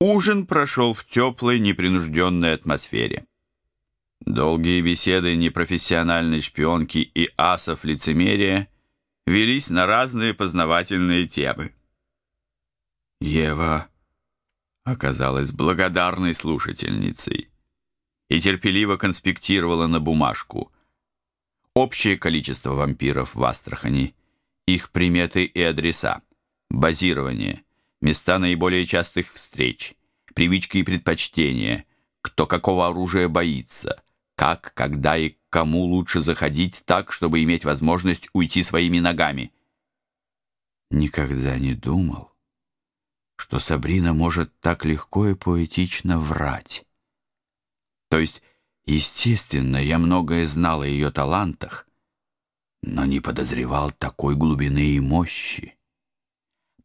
Ужин прошел в теплой, непринужденной атмосфере. Долгие беседы непрофессиональной шпионки и асов лицемерия велись на разные познавательные темы. Ева оказалась благодарной слушательницей и терпеливо конспектировала на бумажку общее количество вампиров в Астрахани, их приметы и адреса, базирование – места наиболее частых встреч, привычки и предпочтения, кто какого оружия боится, как, когда и кому лучше заходить так, чтобы иметь возможность уйти своими ногами. Никогда не думал, что Сабрина может так легко и поэтично врать. То есть, естественно, я многое знал о ее талантах, но не подозревал такой глубины и мощи.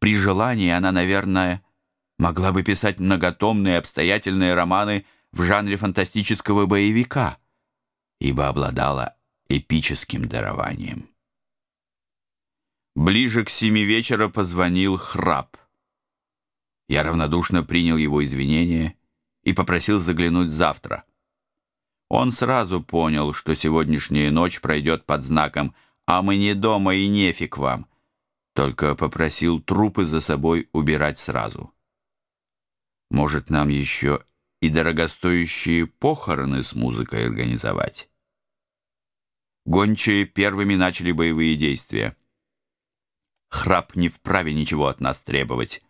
При желании она, наверное, могла бы писать многотомные обстоятельные романы в жанре фантастического боевика, ибо обладала эпическим дарованием. Ближе к семи вечера позвонил храп. Я равнодушно принял его извинения и попросил заглянуть завтра. Он сразу понял, что сегодняшняя ночь пройдет под знаком «А мы не дома и нефиг вам», только попросил трупы за собой убирать сразу. Может, нам еще и дорогостоящие похороны с музыкой организовать? Гончие первыми начали боевые действия. Храп не вправе ничего от нас требовать,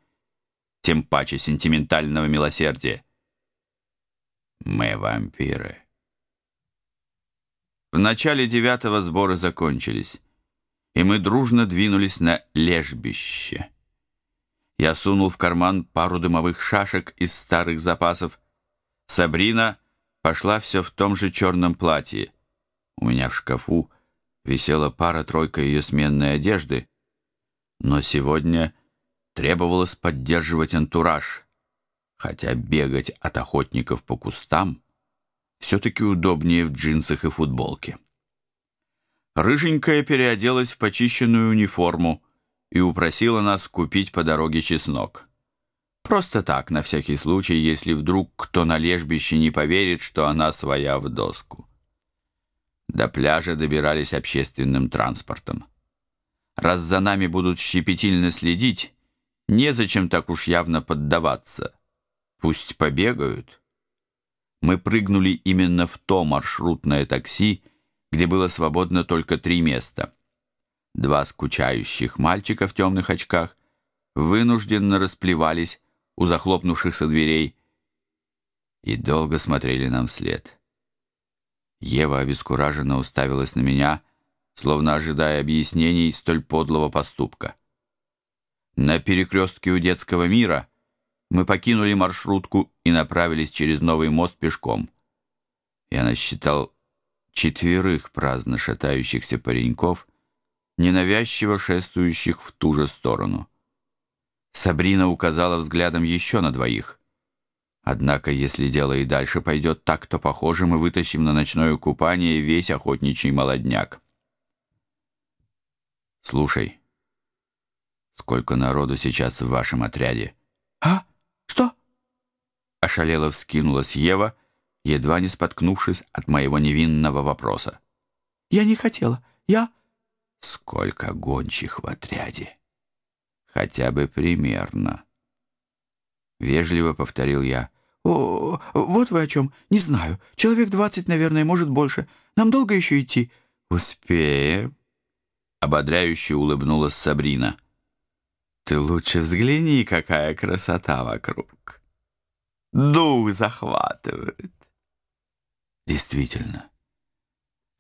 тем паче сентиментального милосердия. Мы вампиры. В начале девятого сборы закончились и мы дружно двинулись на лежбище. Я сунул в карман пару дымовых шашек из старых запасов. Сабрина пошла все в том же черном платье. У меня в шкафу висела пара-тройка ее сменной одежды, но сегодня требовалось поддерживать антураж, хотя бегать от охотников по кустам все-таки удобнее в джинсах и футболке. Рыженькая переоделась в почищенную униформу и упросила нас купить по дороге чеснок. Просто так, на всякий случай, если вдруг кто на лежбище не поверит, что она своя в доску. До пляжа добирались общественным транспортом. Раз за нами будут щепетильно следить, незачем так уж явно поддаваться. Пусть побегают. Мы прыгнули именно в то маршрутное такси, где было свободно только три места. Два скучающих мальчика в темных очках вынужденно расплевались у захлопнувшихся дверей и долго смотрели нам вслед. Ева обескураженно уставилась на меня, словно ожидая объяснений столь подлого поступка. На перекрестке у детского мира мы покинули маршрутку и направились через новый мост пешком. Я насчитал четверых праздно шатающихся пареньков, ненавязчиво шествующих в ту же сторону. Сабрина указала взглядом еще на двоих. Однако, если дело и дальше пойдет так, то, похоже, мы вытащим на ночное купание весь охотничий молодняк. Слушай, сколько народу сейчас в вашем отряде? А? Что? Ошалело вскинулась Ева — едва не споткнувшись от моего невинного вопроса. «Я не хотела. Я...» «Сколько гончих в отряде?» «Хотя бы примерно». Вежливо повторил я. «О, вот вы о чем. Не знаю. Человек двадцать, наверное, может больше. Нам долго еще идти?» «Успеем», — ободряюще улыбнулась Сабрина. «Ты лучше взгляни, какая красота вокруг. Дух захватывает». Действительно,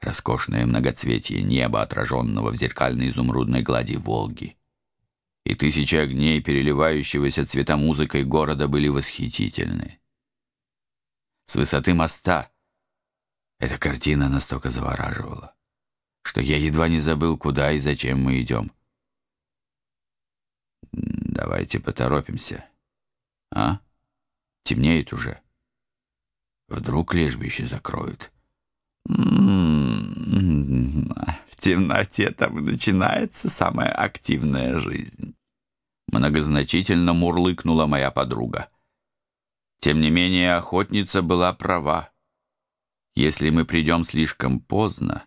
роскошное многоцветие неба, отраженного в зеркальной изумрудной глади Волги, и тысячи огней, переливающегося цветомузыкой города, были восхитительны. С высоты моста эта картина настолько завораживала, что я едва не забыл, куда и зачем мы идем. Давайте поторопимся. А? Темнеет уже. Вдруг лежбище закроют. М-м-м, в темноте там начинается самая активная жизнь. Многозначительно мурлыкнула моя подруга. Тем не менее, охотница была права. Если мы придем слишком поздно,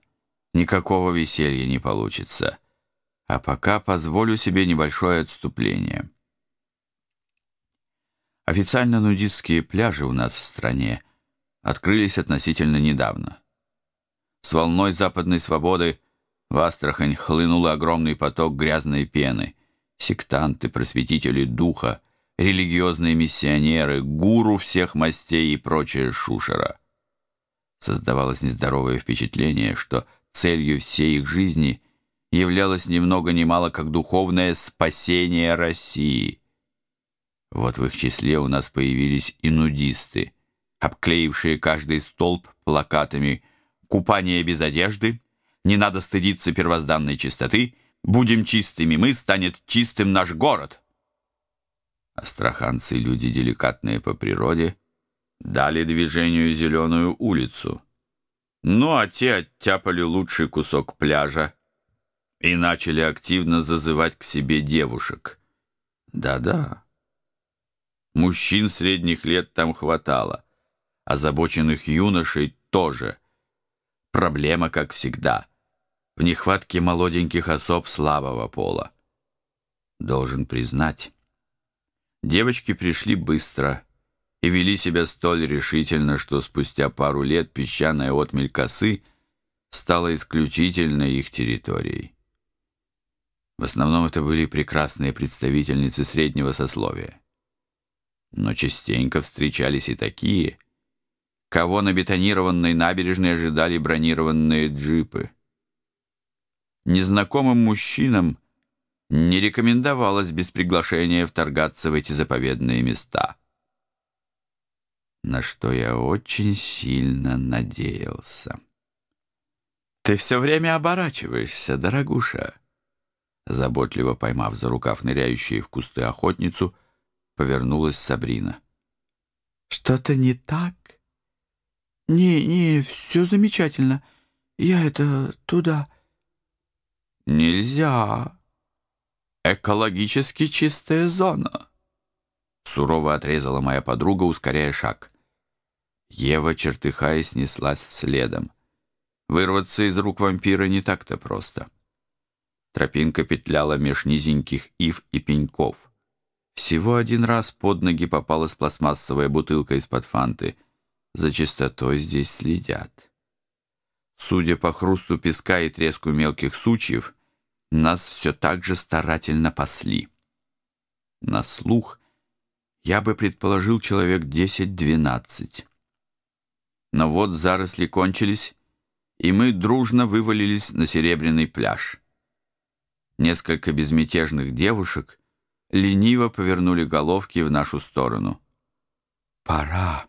никакого веселья не получится. А пока позволю себе небольшое отступление. Официально нудистские пляжи у нас в стране открылись относительно недавно. С волной западной свободы в Астрахань хлынул огромный поток грязной пены. Сектанты, просветители духа, религиозные миссионеры, гуру всех мастей и прочая шушера. Создавалось нездоровое впечатление, что целью всей их жизни являлось ни много ни мало как духовное спасение России. Вот в их числе у нас появились и нудисты, обклеившие каждый столб плакатами «Купание без одежды», «Не надо стыдиться первозданной чистоты», «Будем чистыми мы, станет чистым наш город». Астраханцы, люди деликатные по природе, дали движению зеленую улицу. Ну, а те оттяпали лучший кусок пляжа и начали активно зазывать к себе девушек. Да-да. Мужчин средних лет там хватало, озабоченных юношей тоже. Проблема, как всегда, в нехватке молоденьких особ слабого пола. Должен признать, Девочки пришли быстро и вели себя столь решительно, что спустя пару лет песчаная отмель косы стала исключительно их территорией. В основном это были прекрасные представительницы среднего сословия. Но частенько встречались и такие, кого на бетонированной набережной ожидали бронированные джипы. Незнакомым мужчинам – не рекомендовалось без приглашения вторгаться в эти заповедные места. На что я очень сильно надеялся. «Ты все время оборачиваешься, дорогуша!» Заботливо поймав за рукав ныряющую в кусты охотницу, повернулась Сабрина. «Что-то не так?» «Не, не, все замечательно. Я это туда...» «Нельзя!» экологически чистая зона», — сурово отрезала моя подруга, ускоряя шаг. Ева, чертыхаясь, неслась следом. Вырваться из рук вампира не так-то просто. Тропинка петляла меж низеньких ив и пеньков. Всего один раз под ноги попалась пластмассовая бутылка из-под фанты. За чистотой здесь следят. Судя по хрусту песка и треску мелких сучьев, нас все так же старательно пасли. На слух я бы предположил человек 10-12. Но вот заросли кончились, и мы дружно вывалились на серебряный пляж. Несколько безмятежных девушек лениво повернули головки в нашу сторону. «Пора», —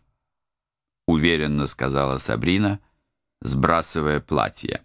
уверенно сказала Сабрина, сбрасывая платье.